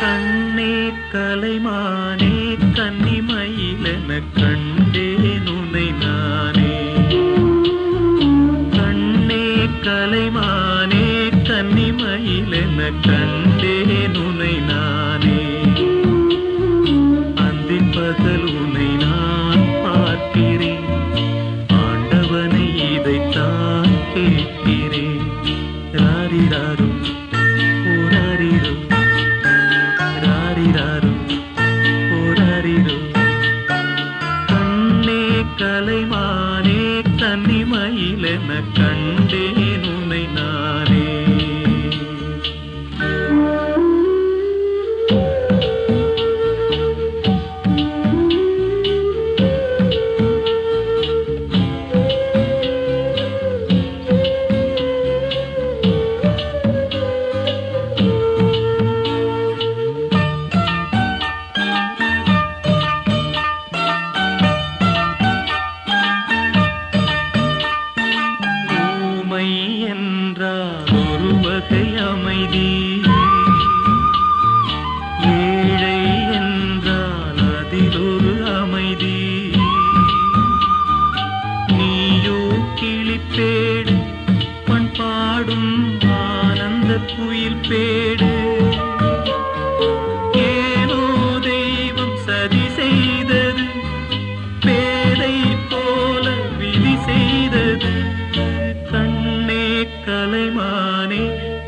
கண்ணே கலைமானே கன்னிமயிலென கண்டேனோ? கன்னிமயிலென கண்டேன்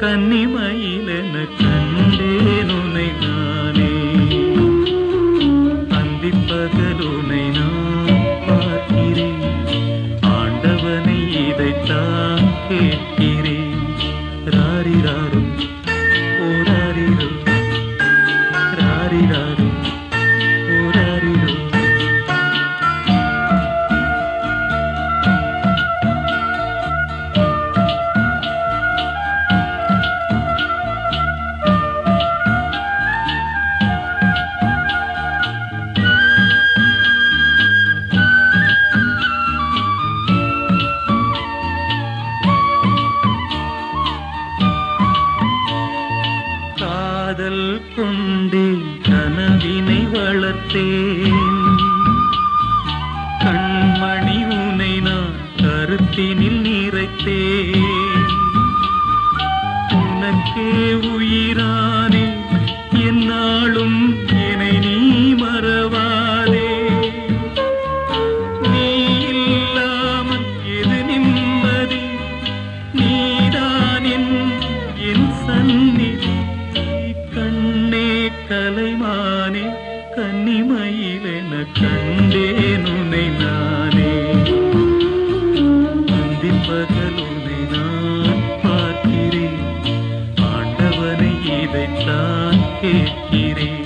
கன்னிமயிலென காதல் கொண்டே கனவினை வளர்த்தேன். கண்மணி உனை நான் கருத்தினில் நிறைத்தேன். உனக்கே உயிரானே என்னாலும் என்னை நீ மறவாதே. நீ இல்லாமல் எது தலைமானே கன்னிமையில் என கண்டேன் உன்னை நானே. அந்தின் பகல் உன்னை நான் பார்க்கிறேன் ஆண்டவனை இதைத்தான் கேட்கிறேன்.